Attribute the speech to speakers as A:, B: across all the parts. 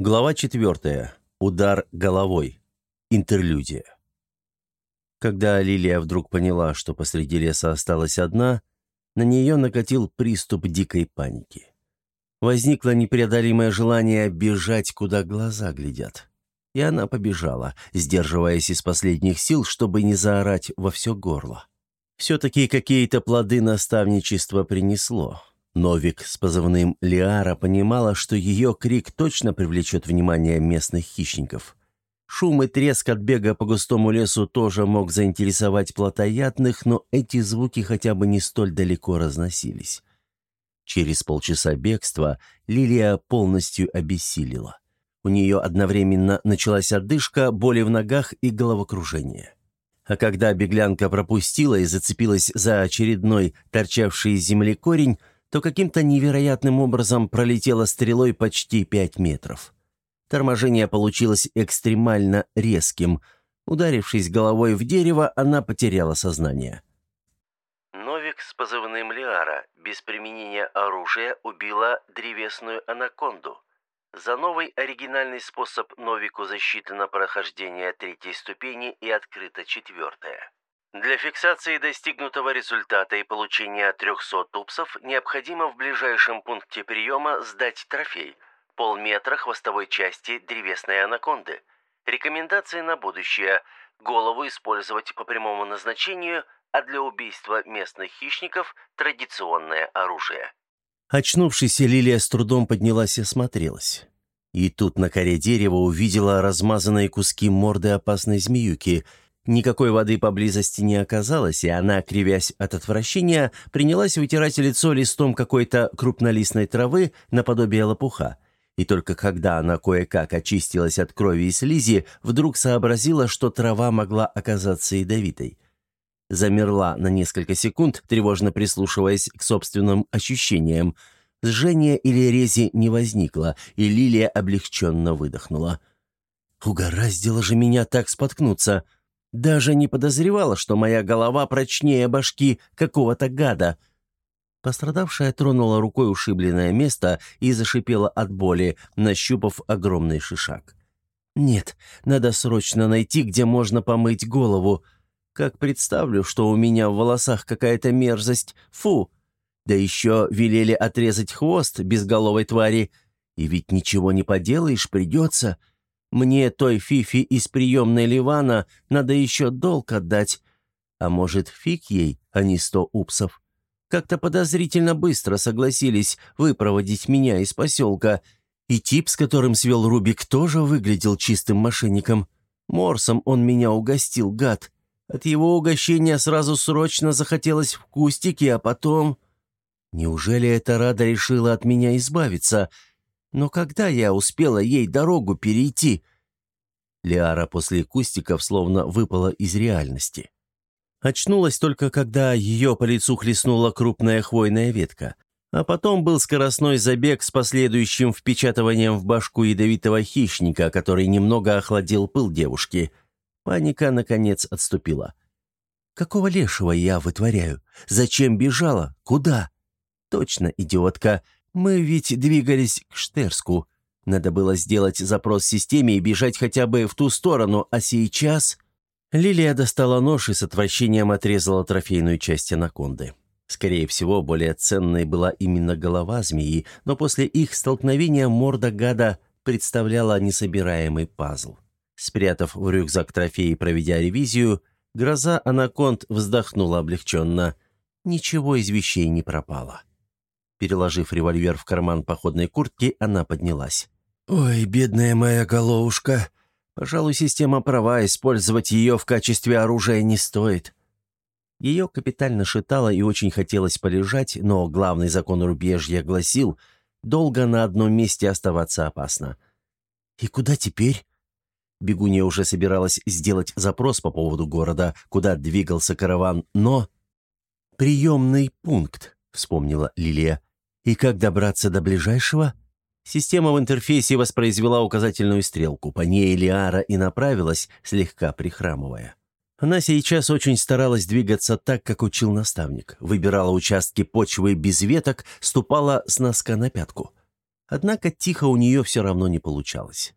A: Глава 4. Удар головой. Интерлюдия. Когда Лилия вдруг поняла, что посреди леса осталась одна, на нее накатил приступ дикой паники. Возникло непреодолимое желание бежать, куда глаза глядят. И она побежала, сдерживаясь из последних сил, чтобы не заорать во все горло. Все-таки какие-то плоды наставничества принесло. Новик с позывным Лиара понимала, что ее крик точно привлечет внимание местных хищников. Шум и треск от бега по густому лесу тоже мог заинтересовать плотоядных, но эти звуки хотя бы не столь далеко разносились. Через полчаса бегства Лилия полностью обессилила. У нее одновременно началась одышка, боли в ногах и головокружение. А когда беглянка пропустила и зацепилась за очередной торчавший из земли корень, то каким-то невероятным образом пролетела стрелой почти пять метров. Торможение получилось экстремально резким. Ударившись головой в дерево, она потеряла сознание.
B: Новик с позывным Лиара без применения оружия убила древесную анаконду. За новый оригинальный способ Новику засчитано прохождение третьей ступени и открыто четвертая. Для фиксации достигнутого результата и получения 300 тупсов необходимо в ближайшем пункте приема сдать трофей – полметра хвостовой части древесной анаконды. Рекомендации на будущее – голову использовать по прямому назначению, а для убийства местных хищников – традиционное оружие.
A: Очнувшись, Лилия с трудом поднялась и осмотрелась. И тут на коре дерева увидела размазанные куски морды опасной змеюки – Никакой воды поблизости не оказалось, и она, кривясь от отвращения, принялась вытирать лицо листом какой-то крупнолистной травы наподобие лопуха. И только когда она кое-как очистилась от крови и слизи, вдруг сообразила, что трава могла оказаться ядовитой. Замерла на несколько секунд, тревожно прислушиваясь к собственным ощущениям. Сжения или рези не возникло, и Лилия облегченно выдохнула. «Угораздило же меня так споткнуться!» Даже не подозревала, что моя голова прочнее башки какого-то гада. Пострадавшая тронула рукой ушибленное место и зашипела от боли, нащупав огромный шишак. «Нет, надо срочно найти, где можно помыть голову. Как представлю, что у меня в волосах какая-то мерзость. Фу! Да еще велели отрезать хвост безголовой твари. И ведь ничего не поделаешь, придется. Мне той Фифи из приемной Ливана надо еще долг отдать. А может, фиг ей, а не сто упсов? Как-то подозрительно быстро согласились выпроводить меня из поселка. И тип, с которым свел Рубик, тоже выглядел чистым мошенником. Морсом он меня угостил, гад. От его угощения сразу срочно захотелось в кустики, а потом... Неужели эта Рада решила от меня избавиться — но когда я успела ей дорогу перейти? Лиара после кустиков словно выпала из реальности. Очнулась только, когда ее по лицу хлестнула крупная хвойная ветка. А потом был скоростной забег с последующим впечатыванием в башку ядовитого хищника, который немного охладил пыл девушки. Паника, наконец, отступила. «Какого лешего я вытворяю? Зачем бежала? Куда?» «Точно, идиотка. Мы ведь двигались к Штерску. Надо было сделать запрос системе и бежать хотя бы в ту сторону, а сейчас... Лилия достала нож и с отвращением отрезала трофейную часть анаконды. Скорее всего, более ценной была именно голова змеи, но после их столкновения морда гада представляла несобираемый пазл. Спрятав в рюкзак трофей и проведя ревизию, гроза анаконд вздохнула облегченно. Ничего из вещей не пропало. Переложив револьвер в карман походной куртки, она поднялась. «Ой, бедная моя головушка. Пожалуй, система права, использовать ее в качестве оружия не стоит». Ее капитально шитало и очень хотелось полежать, но главный закон рубежья гласил, долго на одном месте оставаться опасно. «И куда теперь?» Бегунья уже собиралась сделать запрос по поводу города, куда двигался караван, но... «Приемный пункт», — вспомнила Лилия. И как добраться до ближайшего? Система в интерфейсе воспроизвела указательную стрелку. По ней Лиара и направилась, слегка прихрамывая. Она сейчас очень старалась двигаться так, как учил наставник. Выбирала участки почвы без веток, ступала с носка на пятку. Однако тихо у нее все равно не получалось.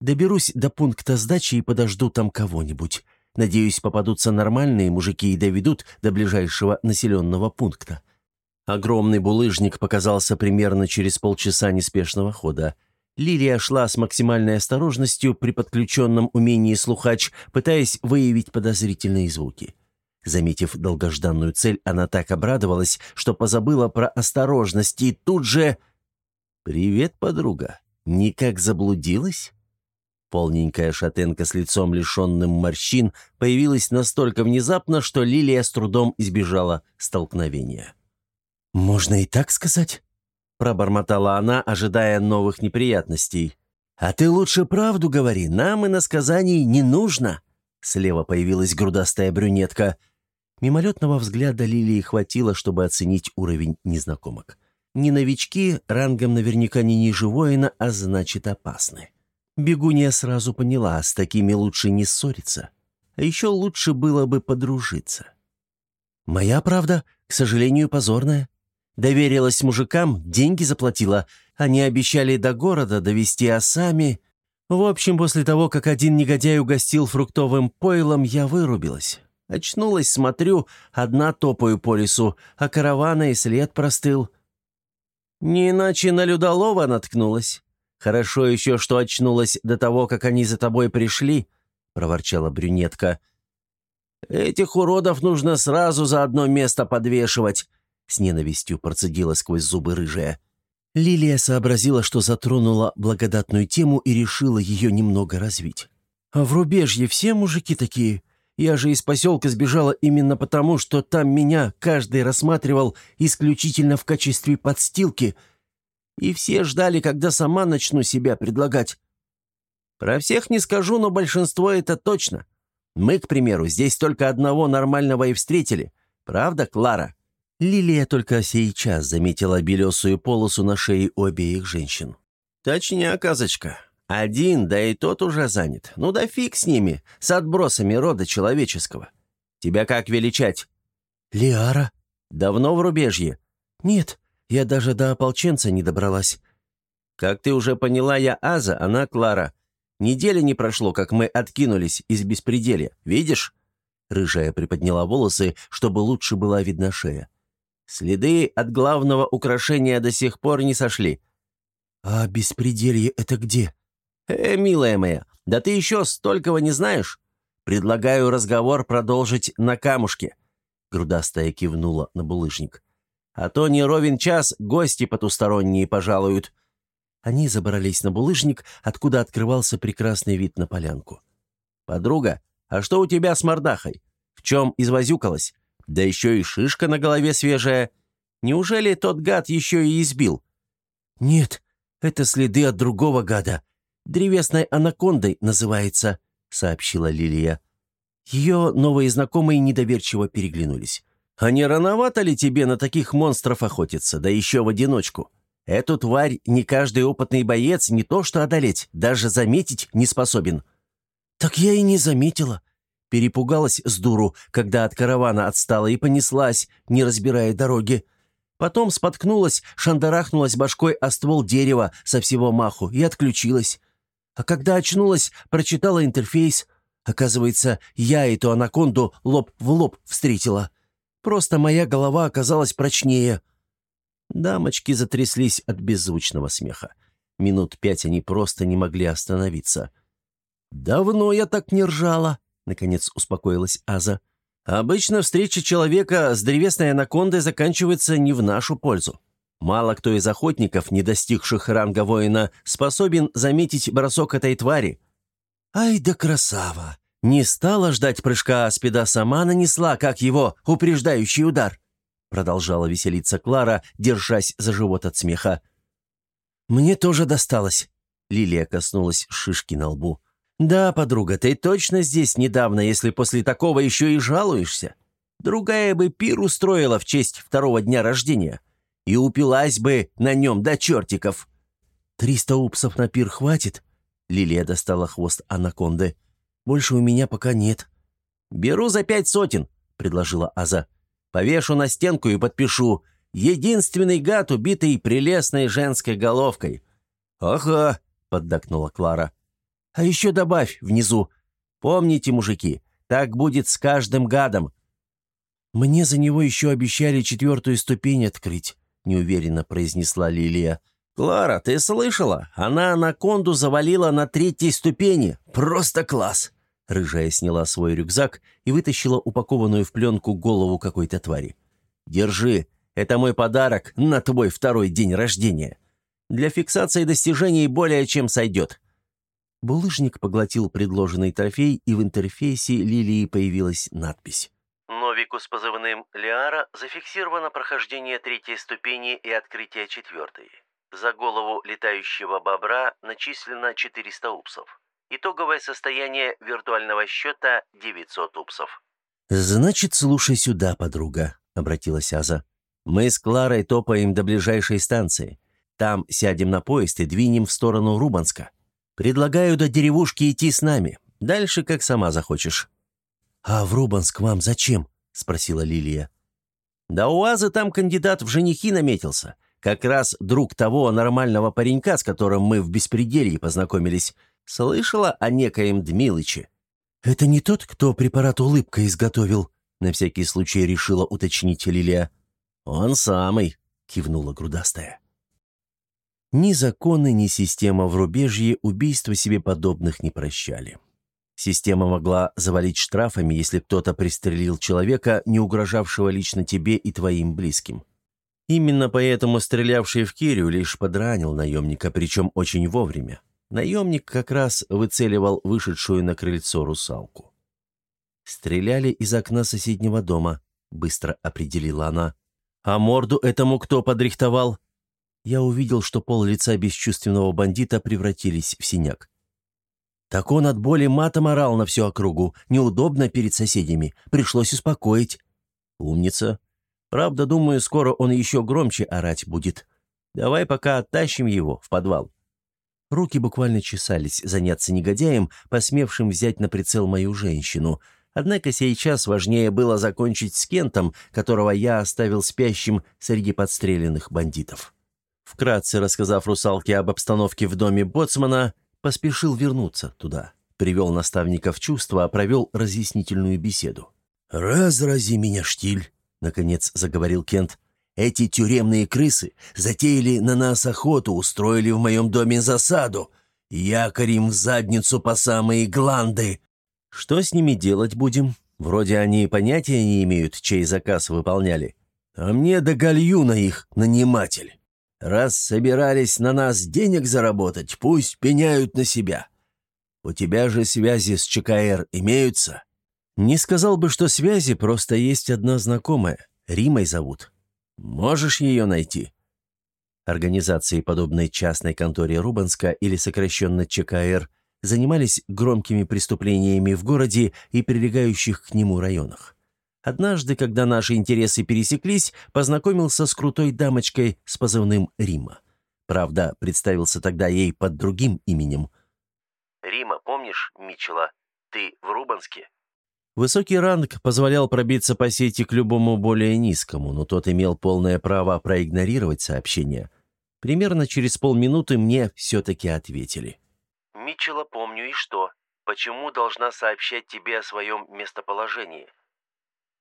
A: «Доберусь до пункта сдачи и подожду там кого-нибудь. Надеюсь, попадутся нормальные мужики и доведут до ближайшего населенного пункта». Огромный булыжник показался примерно через полчаса неспешного хода. Лилия шла с максимальной осторожностью при подключенном умении слухач, пытаясь выявить подозрительные звуки. Заметив долгожданную цель, она так обрадовалась, что позабыла про осторожность и тут же... «Привет, подруга. Никак заблудилась?» Полненькая шатенка с лицом лишенным морщин появилась настолько внезапно, что Лилия с трудом избежала столкновения. «Можно и так сказать?» — пробормотала она, ожидая новых неприятностей. «А ты лучше правду говори, нам и на сказаний не нужно!» Слева появилась грудастая брюнетка. Мимолетного взгляда Лилии хватило, чтобы оценить уровень незнакомок. Не новички, рангом наверняка не ниже воина, а значит опасны. Бегунья сразу поняла, с такими лучше не ссориться. А еще лучше было бы подружиться. «Моя правда, к сожалению, позорная. Доверилась мужикам, деньги заплатила. Они обещали до города довести, а сами...» В общем, после того, как один негодяй угостил фруктовым пойлом, я вырубилась. Очнулась, смотрю, одна топаю по лесу, а каравана и след простыл. Не иначе на Людолова наткнулась. Хорошо еще, что очнулась до того, как они за тобой пришли, — проворчала брюнетка. Этих уродов нужно сразу за одно место подвешивать, — с ненавистью процедила сквозь зубы рыжая. Лилия сообразила, что затронула благодатную тему и решила ее немного развить. «А в рубежье все мужики такие? Я же из поселка сбежала именно потому, что там меня каждый рассматривал исключительно в качестве подстилки, и все ждали, когда сама начну себя предлагать. Про всех не скажу, но большинство это точно. Мы, к примеру, здесь только одного нормального и встретили. Правда, Клара?» Лилия только сейчас заметила белесую полосу на шее обеих женщин. «Точнее, казочка. Один, да и тот уже занят. Ну да фиг с ними, с отбросами рода человеческого. Тебя как величать?» «Лиара». «Давно в рубежье?» «Нет, я даже до ополченца не добралась». «Как ты уже поняла, я Аза, она Клара. Недели не прошло, как мы откинулись из беспределья. Видишь?» Рыжая приподняла волосы, чтобы лучше была видна шея. «Следы от главного украшения до сих пор не сошли». «А беспределье это где?» «Э, милая моя, да ты еще столького не знаешь? Предлагаю разговор продолжить на камушке». Грудастая кивнула на булыжник. «А то не ровен час гости потусторонние пожалуют». Они забрались на булыжник, откуда открывался прекрасный вид на полянку. «Подруга, а что у тебя с мордахой? В чем извозюкалась? Да еще и шишка на голове свежая. Неужели тот гад еще и избил?» «Нет, это следы от другого гада», древесной анакондой называется», — сообщила Лилия. Ее новые знакомые недоверчиво переглянулись. «А не рановато ли тебе на таких монстров охотиться, да еще в одиночку? Эту тварь не каждый опытный боец не то что одолеть, даже заметить не способен». «Так я и не заметила». Перепугалась с дуру, когда от каравана отстала и понеслась, не разбирая дороги. Потом споткнулась, шандарахнулась башкой о ствол дерева со всего маху и отключилась. А когда очнулась, прочитала интерфейс. Оказывается, я эту анаконду лоб в лоб встретила. Просто моя голова оказалась прочнее. Дамочки затряслись от беззвучного смеха. Минут пять они просто не могли остановиться. «Давно я так не ржала», — наконец успокоилась Аза. «Обычно встреча человека с древесной анакондой заканчивается не в нашу пользу. Мало кто из охотников, не достигших ранга воина, способен заметить бросок этой твари. Ай да красава! Не стала ждать прыжка аспида, сама нанесла, как его, упреждающий удар. Продолжала веселиться Клара, держась за живот от смеха. «Мне тоже досталось», — Лилия коснулась шишки на лбу. «Да, подруга, ты точно здесь недавно, если после такого еще и жалуешься? Другая бы пир устроила в честь второго дня рождения и упилась бы на нем до чертиков. «Триста упсов на пир хватит?» Лилия достала хвост анаконды. «Больше у меня пока нет». «Беру за пять сотен», — предложила Аза. «Повешу на стенку и подпишу. Единственный гад, убитый прелестной женской головкой». «Ага», — поддакнула Клара. «А еще добавь внизу. Помните, мужики, так будет с каждым гадом». «Мне за него еще обещали четвертую ступень открыть», — неуверенно произнесла Лилия. «Клара, ты слышала? Она анаконду завалила на третьей ступени. Просто класс!» Рыжая сняла свой рюкзак и вытащила упакованную в пленку голову какой-то твари. «Держи, это мой подарок на твой второй день рождения. Для фиксации достижений более чем сойдет». Булыжник поглотил предложенный трофей, и в интерфейсе Лилии появилась надпись.
B: Новику с позывным «Лиара» зафиксировано прохождение третьей ступени и открытие четвертой. За голову летающего бобра начислено 400 упсов. Итоговое состояние виртуального счета 900 упсов.
A: «Значит, слушай сюда, подруга», — обратилась Аза. «Мы с Кларой топаем до ближайшей станции. Там сядем на поезд и двинем в сторону Рубанска. Предлагаю до деревушки идти с нами. Дальше как сама захочешь». «А в Рубанск вам зачем?» — спросила Лилия. «Да у Азы там кандидат в женихи наметился. Как раз друг того нормального паренька, с которым мы в беспределье познакомились. Слышала о некоем Дмилыче?» «Это не тот, кто препарат улыбка изготовил?» На всякий случай решила уточнить Лилия. «Он самый», — кивнула грудастая. Ни законы, ни система в рубежье убийства себе подобных не прощали. Система могла завалить штрафами, если кто-то пристрелил человека, не угрожавшего лично тебе и твоим близким. Именно поэтому стрелявший в Кирю лишь подранил наемника, причем очень вовремя. Наемник как раз выцеливал вышедшую на крыльцо русалку. «Стреляли из окна соседнего дома», — быстро определила она. «А морду этому кто подрихтовал?» Я увидел, что пол лица бесчувственного бандита превратились в синяк. Так он от боли матом орал на всю округу. Неудобно перед соседями. Пришлось успокоить. «Умница», Правда, думаю, скоро он еще громче орать будет. Давай пока оттащим его в подвал». Руки буквально чесались заняться негодяем, посмевшим взять на прицел мою женщину. Однако сейчас важнее было закончить с Кентом, которого я оставил спящим среди подстреленных бандитов. Вкратце рассказав русалке об обстановке в доме Боцмана, поспешил вернуться туда. Привел наставника в чувство, провел разъяснительную беседу. «Разрази меня, штиль!» — наконец заговорил Кент. «Эти тюремные крысы затеяли на нас охоту, устроили в моем доме засаду. Якорим в задницу по самые гланды». «Что с ними делать будем? Вроде они понятия не имеют, чей заказ выполняли. А мне до гальюна их, наниматель. Раз собирались на нас денег заработать, пусть пеняют на себя. У тебя же связи с ЧКР имеются?» Не сказал бы, что связи, просто есть одна знакомая. Римой зовут. Можешь ее найти?» Организации, подобной частной конторе Рубанска или сокращенно ЧКР, занимались громкими преступлениями в городе и прилегающих к нему районах. Однажды, когда наши интересы пересеклись, познакомился с крутой дамочкой с позывным Рима. Правда, представился тогда ей под другим именем.
B: «Рима, помнишь Мичела? Ты в Рубанске?»
A: Высокий ранг позволял пробиться по сети к любому более низкому, но тот имел полное право проигнорировать сообщение. Примерно через полминуты мне все-таки ответили.
B: «Митчелла помню, и что? Почему должна сообщать тебе о своем местоположении?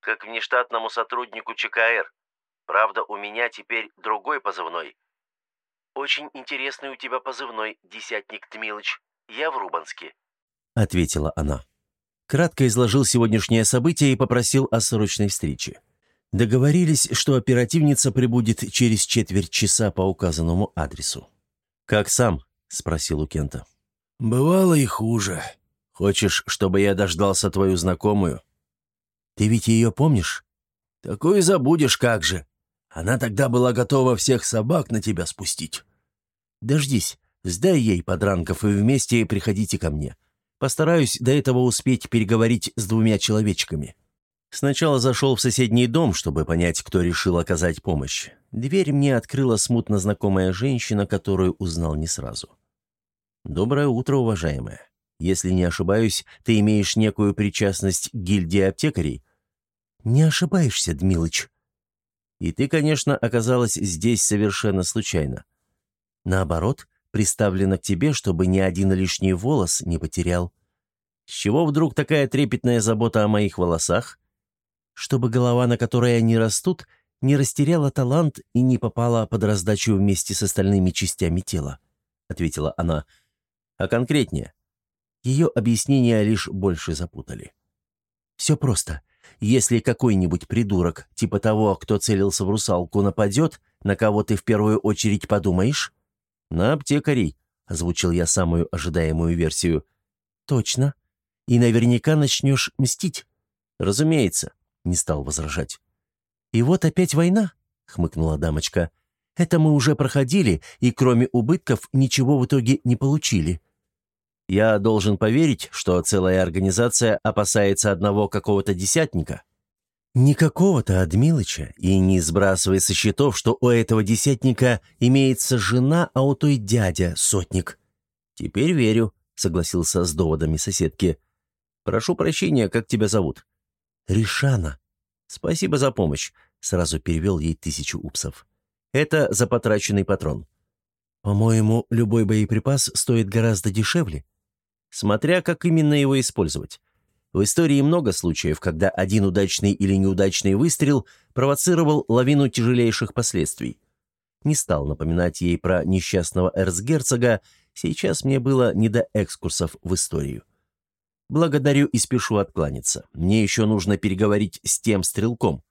B: Как внештатному сотруднику ЧКР. Правда, у меня теперь другой позывной. Очень интересный у тебя позывной, десятник Тмилыч. Я в Рубанске», —
A: ответила она. Кратко изложил сегодняшнее событие и попросил о срочной встрече. Договорились, что оперативница прибудет через четверть часа по указанному адресу. «Как сам?» — спросил у Кента. «Бывало и хуже. Хочешь, чтобы я дождался твою знакомую?» «Ты ведь ее помнишь?» «Такую забудешь как же. Она тогда была готова всех собак на тебя спустить». «Дождись, сдай ей подранков и вместе приходите ко мне. Постараюсь до этого успеть переговорить с двумя человечками. Сначала зашел в соседний дом, чтобы понять, кто решил оказать помощь. Дверь мне открыла смутно знакомая женщина, которую узнал не сразу. «Доброе утро, уважаемая. Если не ошибаюсь, ты имеешь некую причастность к гильдии аптекарей?» «Не ошибаешься, Дмилыч». И ты, конечно, оказалась здесь совершенно случайно. Наоборот, приставлена к тебе, чтобы ни один лишний волос не потерял. С чего вдруг такая трепетная забота о моих волосах? Чтобы голова, на которой они растут, не растеряла талант и не попала под раздачу вместе с остальными частями тела», — ответила она. «А конкретнее?» Ее объяснения лишь больше запутали. «Все просто. Если какой-нибудь придурок, типа того, кто целился в русалку, нападет, на кого ты в первую очередь подумаешь?» «На аптекарей», — озвучил я самую ожидаемую версию. «Точно. И наверняка начнешь мстить». «Разумеется», — не стал возражать. «И вот опять война», — хмыкнула дамочка. «Это мы уже проходили, и кроме убытков ничего в итоге не получили». «Я должен поверить, что целая организация опасается одного какого-то десятника?» «Не какого-то, а Дмилыча, и не сбрасывай со счетов, что у этого десятника имеется жена, а у той дядя, сотник». «Теперь верю», — согласился с доводами соседки. «Прошу прощения, как тебя зовут?» «Ришана». «Спасибо за помощь», — сразу перевел ей тысячу упсов. «Это за потраченный патрон». «По-моему, любой боеприпас стоит гораздо дешевле». «Смотря как именно его использовать. В истории много случаев, когда один удачный или неудачный выстрел провоцировал лавину тяжелейших последствий. Не стал напоминать ей про несчастного эрцгерцога, сейчас мне было не до экскурсов в историю. Благодарю и спешу откланяться. Мне еще нужно переговорить с тем стрелком.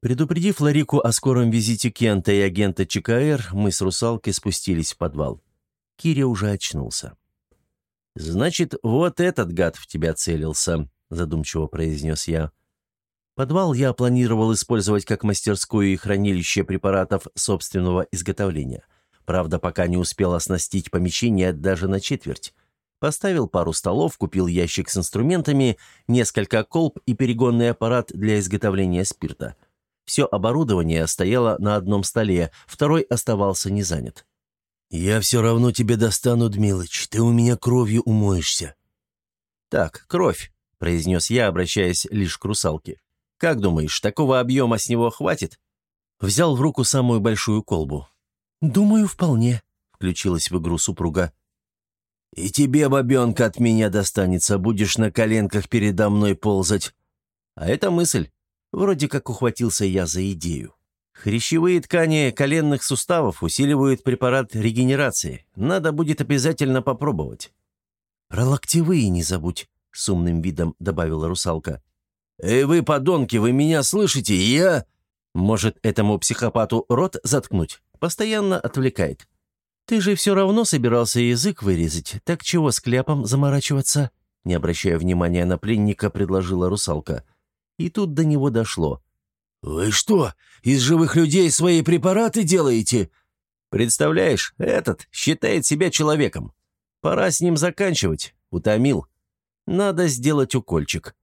A: Предупредив Ларику о скором визите Кента и агента ЧКР, мы с русалкой спустились в подвал. Киря уже очнулся. «Значит, вот этот гад в тебя целился», — задумчиво произнес я. Подвал я планировал использовать как мастерскую и хранилище препаратов собственного изготовления. Правда, пока не успел оснастить помещение даже на четверть. Поставил пару столов, купил ящик с инструментами, несколько колб и перегонный аппарат для изготовления спирта. Все оборудование стояло на одном столе, второй оставался не занят. «Я все равно тебе достану, Дмилыч, ты у меня кровью умоешься». «Так, кровь», — произнес я, обращаясь лишь к русалке. «Как думаешь, такого объема с него хватит?» Взял в руку самую большую колбу. «Думаю, вполне», — включилась в игру супруга. «И тебе, бабенка, от меня достанется, будешь на коленках передо мной ползать». А это мысль. Вроде как ухватился я за идею. Хрящевые ткани коленных суставов усиливают препарат регенерации. Надо будет обязательно попробовать. «Про локтевые не забудь», — с умным видом добавила русалка. «Эй вы, подонки, вы меня слышите? Я...» «Может, этому психопату рот заткнуть? Постоянно отвлекает. «Ты же все равно собирался язык вырезать, так чего с кляпом заморачиваться?» Не обращая внимания на пленника, предложила русалка. И тут до него дошло. «Вы что, из живых людей свои препараты делаете?» «Представляешь, этот считает себя человеком. Пора с ним заканчивать. Утомил. Надо сделать укольчик».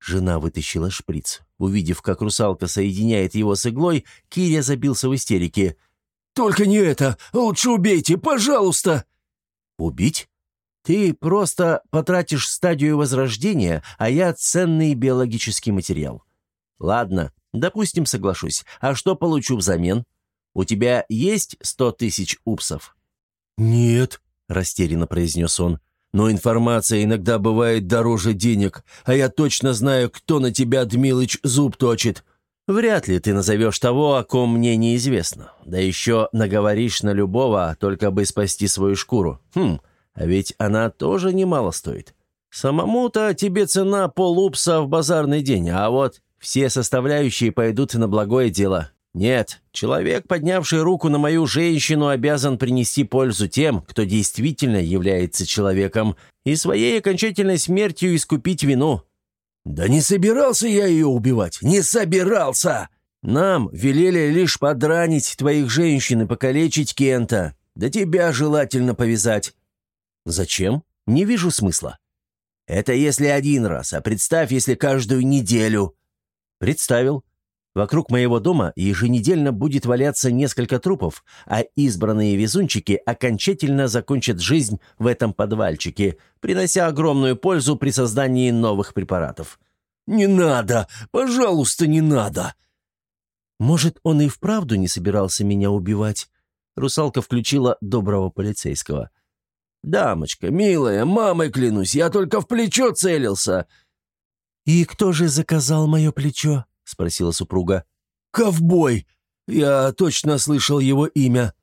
A: Жена вытащила шприц. Увидев, как русалка соединяет его с иглой, Киря забился в истерике – «Только не это! Лучше убейте, пожалуйста!» «Убить? Ты просто потратишь стадию возрождения, а я ценный биологический материал. Ладно, допустим, соглашусь. А что получу взамен? У тебя есть сто тысяч упсов?» «Нет», — растерянно произнес он. «Но информация иногда бывает дороже денег, а я точно знаю, кто на тебя, Дмилыч, зуб точит. Вряд ли ты назовешь того, о ком мне неизвестно. Да еще наговоришь на любого, только бы спасти свою шкуру. Хм, а ведь она тоже немало стоит. Самому-то тебе цена полупса в базарный день, а вот все составляющие пойдут на благое дело. Нет, человек, поднявший руку на мою женщину, обязан принести пользу тем, кто действительно является человеком, и своей окончательной смертью искупить вину. «Да не собирался я ее убивать! Не собирался! Нам велели лишь подранить твоих женщин и покалечить Кента. Да тебя желательно повязать». «Зачем? Не вижу смысла». «Это если один раз, а представь, если каждую неделю». «Представил. Вокруг моего дома еженедельно будет валяться несколько трупов, а избранные везунчики окончательно закончат жизнь в этом подвальчике, принося огромную пользу при создании новых препаратов. «Не надо! Пожалуйста, не надо!» Может, он и вправду не собирался меня убивать? Русалка включила доброго полицейского.
C: «Дамочка, милая, мамой клянусь, я только в плечо целился!»
A: «И кто же заказал мое плечо?» — спросила супруга.
C: «Ковбой! Я точно слышал его имя!»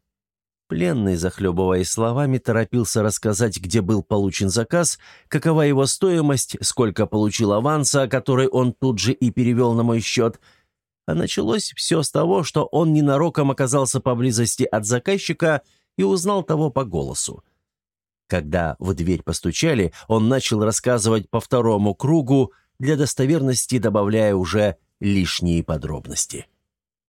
A: Пленный, захлебываясь словами, торопился рассказать, где был получен заказ, какова его стоимость, сколько получил аванса, который он тут же и перевел на мой счет. А началось все с того, что он ненароком оказался поблизости от заказчика и узнал того по голосу. Когда в дверь постучали, он начал рассказывать по второму кругу, для достоверности добавляя уже лишние подробности.